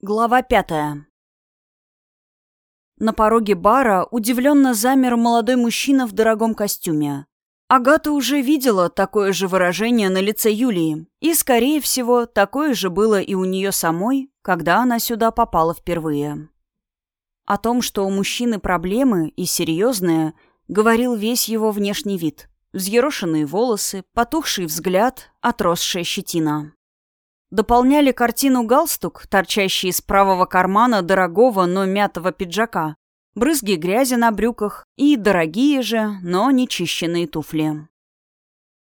Глава пятая. На пороге бара удивленно замер молодой мужчина в дорогом костюме. Агата уже видела такое же выражение на лице Юлии, и, скорее всего, такое же было и у нее самой, когда она сюда попала впервые. О том, что у мужчины проблемы и серьезные, говорил весь его внешний вид. Взъерошенные волосы, потухший взгляд, отросшая щетина. Дополняли картину галстук, торчащий из правого кармана дорогого, но мятого пиджака, брызги грязи на брюках и дорогие же, но нечищенные туфли.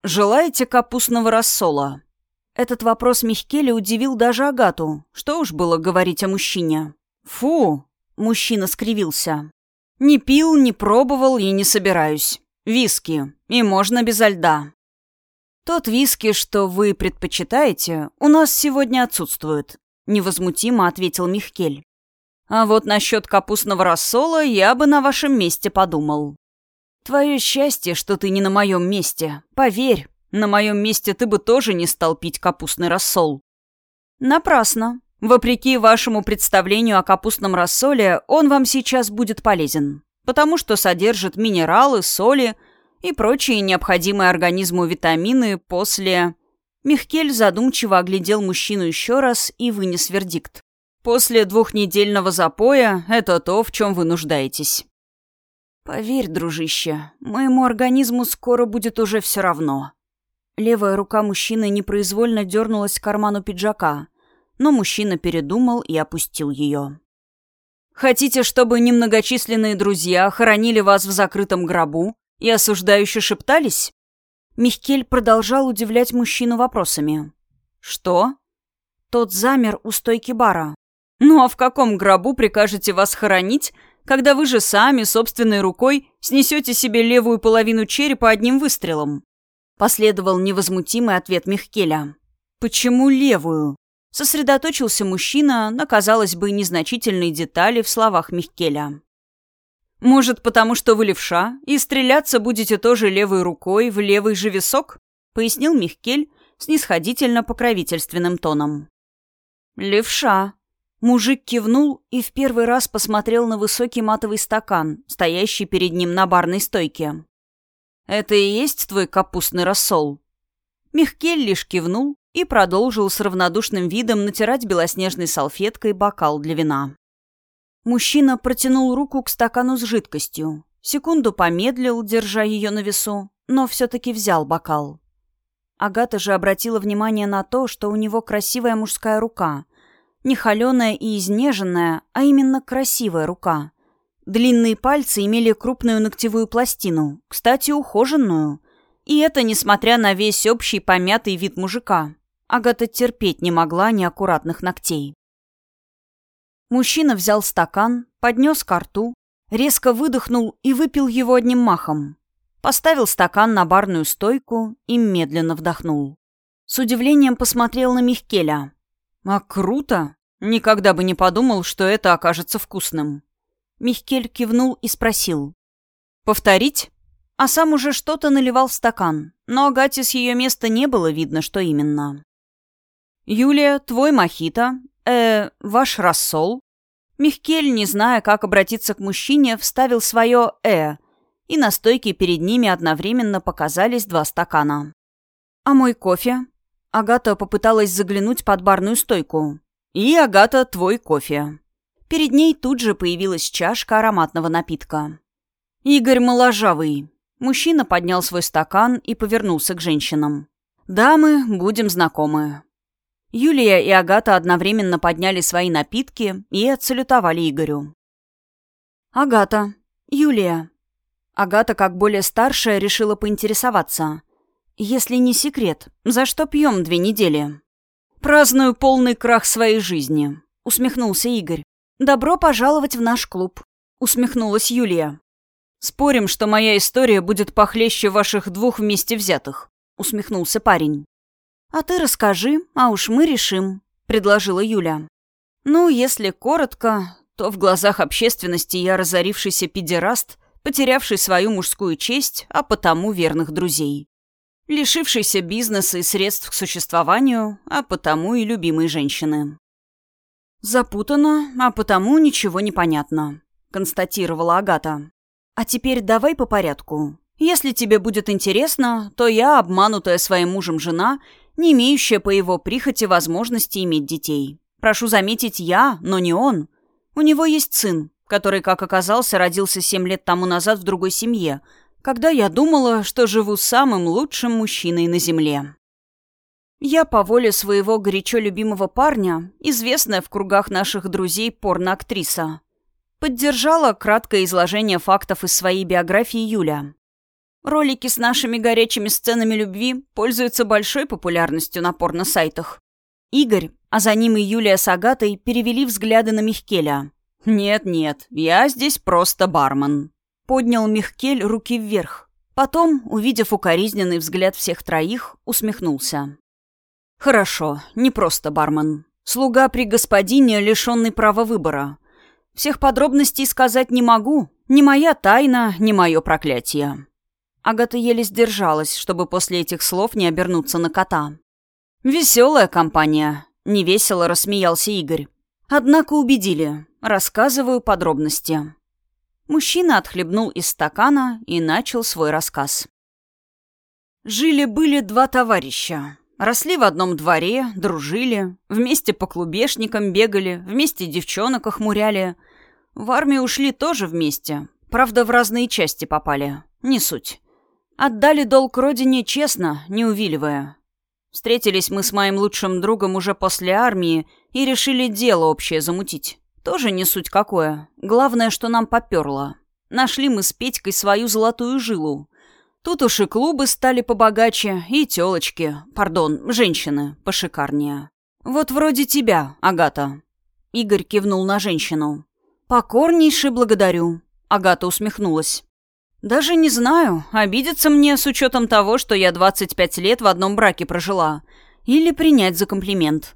«Желаете капустного рассола?» Этот вопрос Михкеля удивил даже Агату. Что уж было говорить о мужчине. «Фу!» — мужчина скривился. «Не пил, не пробовал и не собираюсь. Виски. И можно безо льда. «Тот виски, что вы предпочитаете, у нас сегодня отсутствует», — невозмутимо ответил Михкель. «А вот насчет капустного рассола я бы на вашем месте подумал». «Твое счастье, что ты не на моем месте. Поверь, на моем месте ты бы тоже не стал пить капустный рассол». «Напрасно. Вопреки вашему представлению о капустном рассоле, он вам сейчас будет полезен, потому что содержит минералы, соли, и прочие необходимые организму витамины после... Михкель задумчиво оглядел мужчину еще раз и вынес вердикт. После двухнедельного запоя это то, в чем вы нуждаетесь. Поверь, дружище, моему организму скоро будет уже все равно. Левая рука мужчины непроизвольно дернулась к карману пиджака, но мужчина передумал и опустил ее. Хотите, чтобы немногочисленные друзья хоронили вас в закрытом гробу, и осуждающе шептались? Михкель продолжал удивлять мужчину вопросами. «Что?» Тот замер у стойки бара. «Ну а в каком гробу прикажете вас хоронить, когда вы же сами, собственной рукой, снесете себе левую половину черепа одним выстрелом?» Последовал невозмутимый ответ Михкеля. «Почему левую?» Сосредоточился мужчина на, казалось бы, незначительной детали в словах Михкеля. «Может, потому что вы левша, и стреляться будете тоже левой рукой в левый же висок?» — пояснил Михкель снисходительно покровительственным тоном. «Левша». Мужик кивнул и в первый раз посмотрел на высокий матовый стакан, стоящий перед ним на барной стойке. «Это и есть твой капустный рассол?» Михкель лишь кивнул и продолжил с равнодушным видом натирать белоснежной салфеткой бокал для вина. Мужчина протянул руку к стакану с жидкостью. Секунду помедлил, держа ее на весу, но все-таки взял бокал. Агата же обратила внимание на то, что у него красивая мужская рука. Не холеная и изнеженная, а именно красивая рука. Длинные пальцы имели крупную ногтевую пластину, кстати, ухоженную. И это несмотря на весь общий помятый вид мужика. Агата терпеть не могла неаккуратных ногтей. Мужчина взял стакан, поднес ко рту, резко выдохнул и выпил его одним махом. Поставил стакан на барную стойку и медленно вдохнул. С удивлением посмотрел на Михкеля. «А круто! Никогда бы не подумал, что это окажется вкусным». Михкель кивнул и спросил. «Повторить?» А сам уже что-то наливал в стакан, но Агате с ее места не было видно, что именно. «Юлия, твой мохито, э, ваш рассол, Михкель, не зная, как обратиться к мужчине, вставил свое «э», и на стойке перед ними одновременно показались два стакана. «А мой кофе?» Агата попыталась заглянуть под барную стойку. «И, Агата, твой кофе». Перед ней тут же появилась чашка ароматного напитка. «Игорь Моложавый». Мужчина поднял свой стакан и повернулся к женщинам. «Дамы, будем знакомы. Юлия и Агата одновременно подняли свои напитки и отсалютовали Игорю. «Агата. Юлия». Агата, как более старшая, решила поинтересоваться. «Если не секрет, за что пьем две недели?» «Праздную полный крах своей жизни», — усмехнулся Игорь. «Добро пожаловать в наш клуб», — усмехнулась Юлия. «Спорим, что моя история будет похлеще ваших двух вместе взятых», — усмехнулся парень. «А ты расскажи, а уж мы решим», — предложила Юля. «Ну, если коротко, то в глазах общественности я разорившийся педераст, потерявший свою мужскую честь, а потому верных друзей. Лишившийся бизнеса и средств к существованию, а потому и любимой женщины. «Запутано, а потому ничего не понятно», — констатировала Агата. «А теперь давай по порядку. Если тебе будет интересно, то я, обманутая своим мужем жена, не имеющая по его прихоти возможности иметь детей. Прошу заметить, я, но не он. У него есть сын, который, как оказался, родился семь лет тому назад в другой семье, когда я думала, что живу самым лучшим мужчиной на земле. Я по воле своего горячо любимого парня, известная в кругах наших друзей порноактриса, поддержала краткое изложение фактов из своей биографии Юля. Ролики с нашими горячими сценами любви пользуются большой популярностью на порно-сайтах. Игорь, а за ним и Юлия с Агатой перевели взгляды на Михкеля. «Нет-нет, я здесь просто бармен». Поднял Михкель руки вверх. Потом, увидев укоризненный взгляд всех троих, усмехнулся. «Хорошо, не просто бармен. Слуга при господине, лишенный права выбора. Всех подробностей сказать не могу. Ни моя тайна, ни мое проклятие. Агата еле сдержалась, чтобы после этих слов не обернуться на кота. «Веселая компания», — невесело рассмеялся Игорь. «Однако убедили. Рассказываю подробности». Мужчина отхлебнул из стакана и начал свой рассказ. Жили-были два товарища. Росли в одном дворе, дружили, вместе по клубешникам бегали, вместе девчонок охмуряли. В армию ушли тоже вместе, правда, в разные части попали. Не суть. Отдали долг родине честно, не увиливая. Встретились мы с моим лучшим другом уже после армии и решили дело общее замутить. Тоже не суть какое. Главное, что нам поперло. Нашли мы с Петькой свою золотую жилу. Тут уж и клубы стали побогаче, и тёлочки, пардон, женщины, пошикарнее. Вот вроде тебя, Агата. Игорь кивнул на женщину. Покорнейше благодарю. Агата усмехнулась. Даже не знаю, обидеться мне с учетом того, что я 25 лет в одном браке прожила. Или принять за комплимент.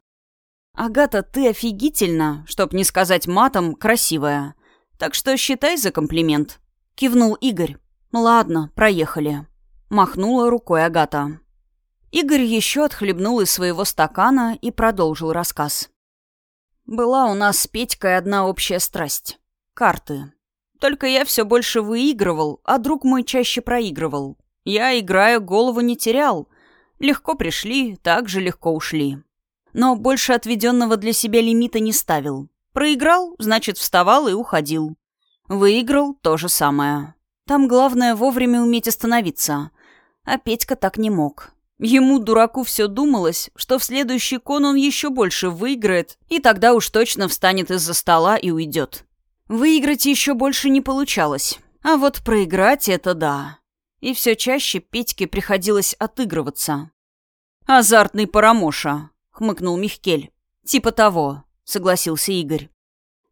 Агата, ты офигительно, чтоб не сказать матом, красивая. Так что считай за комплимент. Кивнул Игорь. Ладно, проехали. Махнула рукой Агата. Игорь еще отхлебнул из своего стакана и продолжил рассказ. Была у нас с Петькой одна общая страсть. Карты. Только я все больше выигрывал, а друг мой чаще проигрывал. Я, играя, голову не терял. Легко пришли, так же легко ушли. Но больше отведенного для себя лимита не ставил. Проиграл, значит, вставал и уходил. Выиграл — то же самое. Там главное вовремя уметь остановиться. А Петька так не мог. Ему, дураку, все думалось, что в следующий кон он еще больше выиграет, и тогда уж точно встанет из-за стола и уйдет. Выиграть еще больше не получалось. А вот проиграть — это да. И все чаще Петьке приходилось отыгрываться. «Азартный парамоша», — хмыкнул Михкель. «Типа того», — согласился Игорь.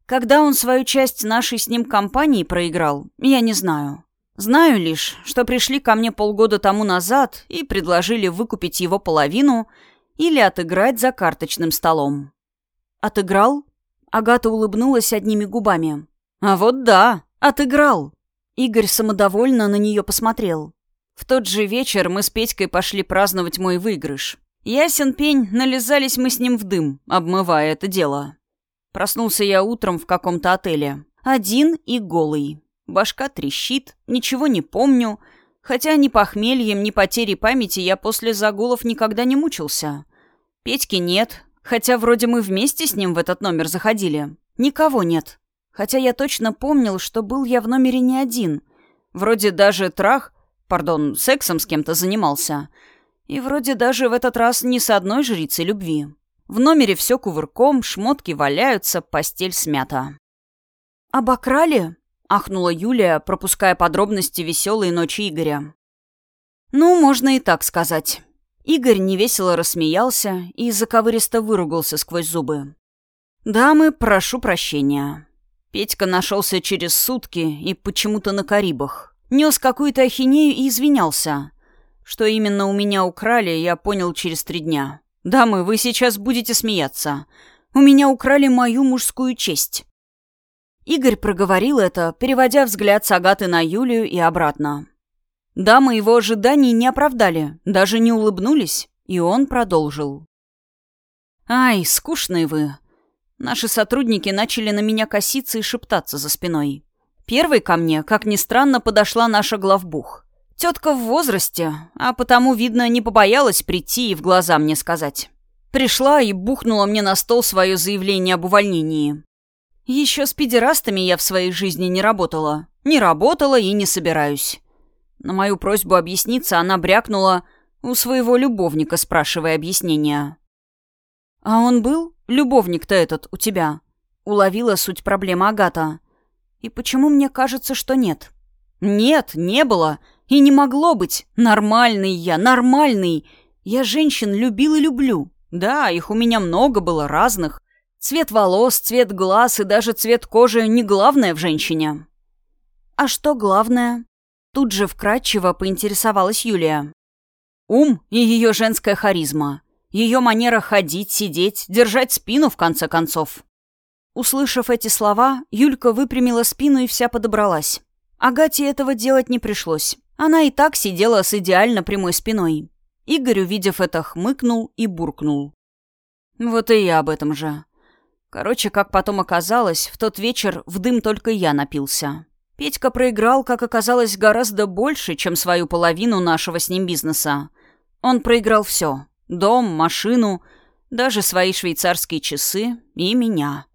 Когда он свою часть нашей с ним компании проиграл, я не знаю. Знаю лишь, что пришли ко мне полгода тому назад и предложили выкупить его половину или отыграть за карточным столом. «Отыграл?» Агата улыбнулась одними губами. «А вот да, отыграл». Игорь самодовольно на нее посмотрел. В тот же вечер мы с Петькой пошли праздновать мой выигрыш. Ясен пень, нализались мы с ним в дым, обмывая это дело. Проснулся я утром в каком-то отеле. Один и голый. Башка трещит, ничего не помню. Хотя ни похмельем, ни потерей памяти я после загулов никогда не мучился. Петьки нет, Хотя вроде мы вместе с ним в этот номер заходили. Никого нет. Хотя я точно помнил, что был я в номере не один. Вроде даже трах, пардон, сексом с кем-то занимался. И вроде даже в этот раз не с одной жрицей любви. В номере все кувырком, шмотки валяются, постель смята. «Обокрали?» — ахнула Юлия, пропуская подробности веселой ночи Игоря. «Ну, можно и так сказать. Игорь невесело рассмеялся и заковыристо выругался сквозь зубы. «Дамы, прошу прощения. Петька нашелся через сутки и почему-то на Карибах. Нес какую-то ахинею и извинялся. Что именно у меня украли, я понял через три дня. Дамы, вы сейчас будете смеяться. У меня украли мою мужскую честь». Игорь проговорил это, переводя взгляд с Агаты на Юлию и обратно. Дамы его ожиданий не оправдали, даже не улыбнулись, и он продолжил. «Ай, скучные вы. Наши сотрудники начали на меня коситься и шептаться за спиной. Первой ко мне, как ни странно, подошла наша главбух. Тетка в возрасте, а потому, видно, не побоялась прийти и в глаза мне сказать. Пришла и бухнула мне на стол свое заявление об увольнении. Еще с педерастами я в своей жизни не работала. Не работала и не собираюсь. На мою просьбу объясниться она брякнула у своего любовника, спрашивая объяснения. «А он был? Любовник-то этот у тебя?» Уловила суть проблемы Агата. «И почему мне кажется, что нет?» «Нет, не было. И не могло быть. Нормальный я, нормальный. Я женщин любил и люблю. Да, их у меня много было, разных. Цвет волос, цвет глаз и даже цвет кожи не главное в женщине». «А что главное?» Тут же вкратчиво поинтересовалась Юлия. «Ум и ее женская харизма. Ее манера ходить, сидеть, держать спину, в конце концов. Услышав эти слова, Юлька выпрямила спину и вся подобралась. Агате этого делать не пришлось. Она и так сидела с идеально прямой спиной. Игорь, увидев это, хмыкнул и буркнул. Вот и я об этом же. Короче, как потом оказалось, в тот вечер в дым только я напился. Петька проиграл, как оказалось, гораздо больше, чем свою половину нашего с ним бизнеса. Он проиграл все. Дом, машину, даже свои швейцарские часы и меня.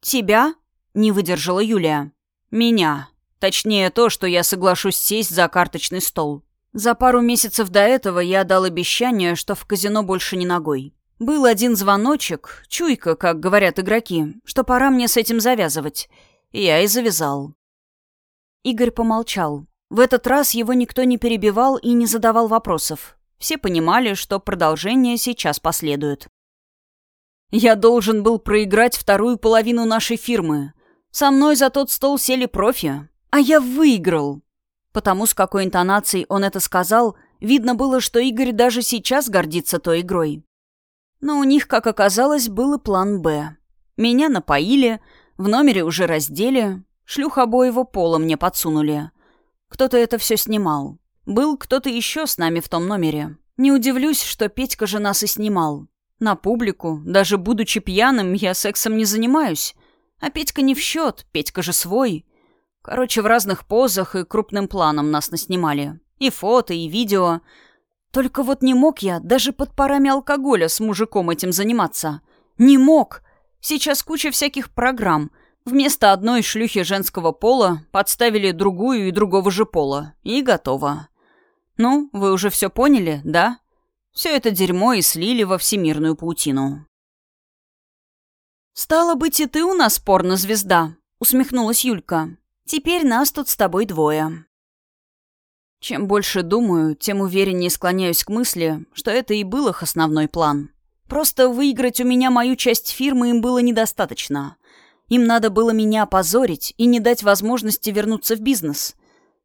«Тебя?» — не выдержала Юлия. «Меня. Точнее, то, что я соглашусь сесть за карточный стол. За пару месяцев до этого я дал обещание, что в казино больше не ногой. Был один звоночек, чуйка, как говорят игроки, что пора мне с этим завязывать. Я и завязал». Игорь помолчал. В этот раз его никто не перебивал и не задавал вопросов. Все понимали, что продолжение сейчас последует. «Я должен был проиграть вторую половину нашей фирмы. Со мной за тот стол сели профи, а я выиграл». Потому с какой интонацией он это сказал, видно было, что Игорь даже сейчас гордится той игрой. Но у них, как оказалось, был и план «Б». Меня напоили, в номере уже раздели, шлюх обоего пола мне подсунули. Кто-то это все снимал. Был кто-то еще с нами в том номере. Не удивлюсь, что Петька же нас и снимал. На публику, даже будучи пьяным, я сексом не занимаюсь. А Петька не в счет, Петька же свой. Короче, в разных позах и крупным планом нас наснимали. И фото, и видео. Только вот не мог я даже под парами алкоголя с мужиком этим заниматься. Не мог. Сейчас куча всяких программ. Вместо одной шлюхи женского пола подставили другую и другого же пола. И готово. Ну, вы уже все поняли, да? Все это дерьмо и слили во всемирную паутину. «Стало быть, и ты у нас порно-звезда», — усмехнулась Юлька. «Теперь нас тут с тобой двое». Чем больше думаю, тем увереннее склоняюсь к мысли, что это и был их основной план. Просто выиграть у меня мою часть фирмы им было недостаточно. Им надо было меня опозорить и не дать возможности вернуться в бизнес.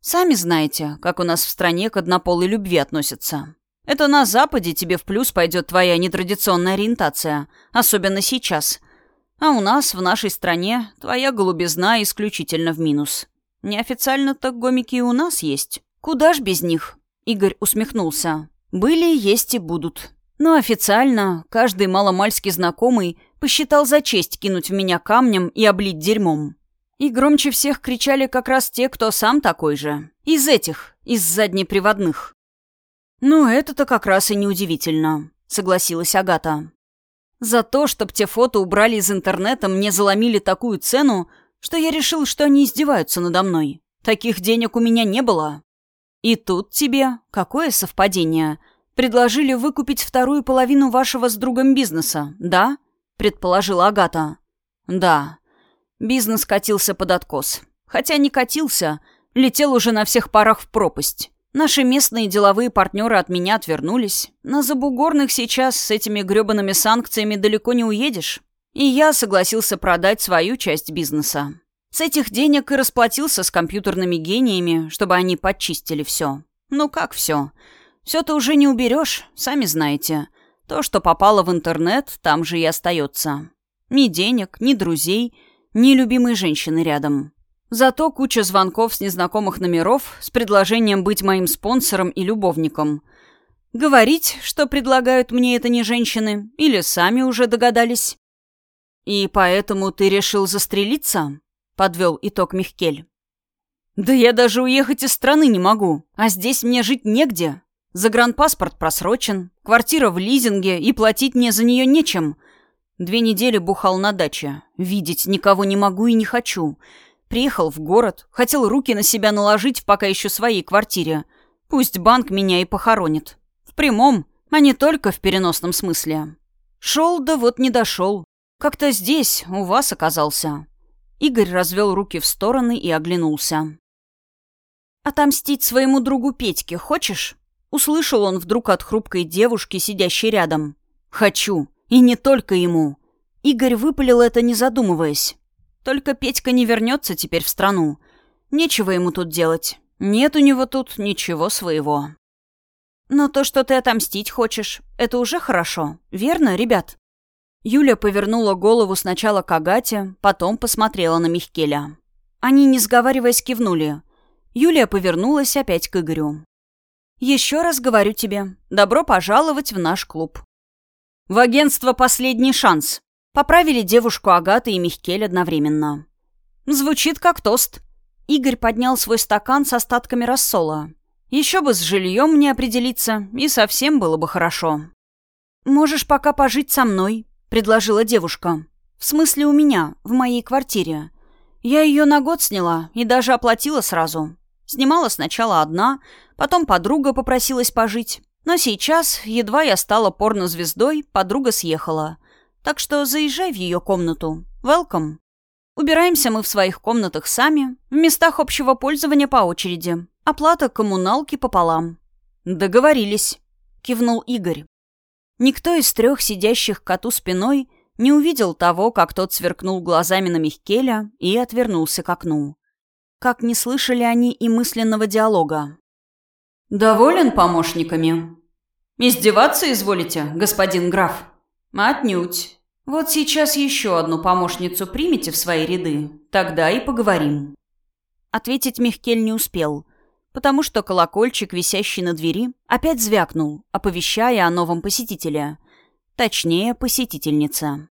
Сами знаете, как у нас в стране к однополой любви относятся. Это на Западе тебе в плюс пойдет твоя нетрадиционная ориентация, особенно сейчас. А у нас, в нашей стране, твоя голубизна исключительно в минус. Неофициально так гомики и у нас есть. Куда ж без них? Игорь усмехнулся. Были, есть и будут. Но официально каждый маломальски знакомый посчитал за честь кинуть в меня камнем и облить дерьмом. И громче всех кричали как раз те, кто сам такой же. Из этих, из заднеприводных. «Ну, это-то как раз и неудивительно», — согласилась Агата. «За то, чтоб те фото убрали из интернета, мне заломили такую цену, что я решил, что они издеваются надо мной. Таких денег у меня не было. И тут тебе, какое совпадение, предложили выкупить вторую половину вашего с другом бизнеса, да?» — предположила Агата. «Да. Бизнес катился под откос. Хотя не катился, летел уже на всех парах в пропасть. Наши местные деловые партнеры от меня отвернулись. На забугорных сейчас с этими гребаными санкциями далеко не уедешь. И я согласился продать свою часть бизнеса. С этих денег и расплатился с компьютерными гениями, чтобы они подчистили все. Ну как все? Все-то уже не уберешь, сами знаете. То, что попало в интернет, там же и остается. Ни денег, ни друзей — ни любимой женщины рядом. Зато куча звонков с незнакомых номеров с предложением быть моим спонсором и любовником. Говорить, что предлагают мне это не женщины, или сами уже догадались. «И поэтому ты решил застрелиться?» — подвел итог Михкель. «Да я даже уехать из страны не могу, а здесь мне жить негде. Загранпаспорт просрочен, квартира в лизинге, и платить мне за нее нечем. Две недели бухал на даче. Видеть никого не могу и не хочу. Приехал в город, хотел руки на себя наложить в пока еще своей квартире. Пусть банк меня и похоронит. В прямом, а не только в переносном смысле. Шел, да вот не дошел. Как-то здесь, у вас оказался. Игорь развел руки в стороны и оглянулся. «Отомстить своему другу Петьке хочешь?» Услышал он вдруг от хрупкой девушки, сидящей рядом. «Хочу. И не только ему». Игорь выпалил это, не задумываясь. «Только Петька не вернется теперь в страну. Нечего ему тут делать. Нет у него тут ничего своего». «Но то, что ты отомстить хочешь, это уже хорошо. Верно, ребят?» Юля повернула голову сначала к Агате, потом посмотрела на Михкеля. Они, не сговариваясь, кивнули. Юлия повернулась опять к Игорю. Еще раз говорю тебе, добро пожаловать в наш клуб. В агентство «Последний шанс». Поправили девушку Агаты и Михкель одновременно. Звучит как тост. Игорь поднял свой стакан с остатками рассола. Еще бы с жильем мне определиться, и совсем было бы хорошо. «Можешь пока пожить со мной», — предложила девушка. «В смысле у меня, в моей квартире. Я ее на год сняла и даже оплатила сразу. Снимала сначала одна, потом подруга попросилась пожить. Но сейчас, едва я стала порнозвездой, подруга съехала. Так что заезжай в ее комнату. Welcome. Убираемся мы в своих комнатах сами, в местах общего пользования по очереди. Оплата коммуналки пополам. Договорились, кивнул Игорь. Никто из трех сидящих коту спиной не увидел того, как тот сверкнул глазами на Михкеля и отвернулся к окну как не слышали они и мысленного диалога. «Доволен помощниками?» «Издеваться изволите, господин граф?» «Отнюдь. Вот сейчас еще одну помощницу примите в свои ряды, тогда и поговорим». Ответить Михкель не успел, потому что колокольчик, висящий на двери, опять звякнул, оповещая о новом посетителе. Точнее, посетительнице.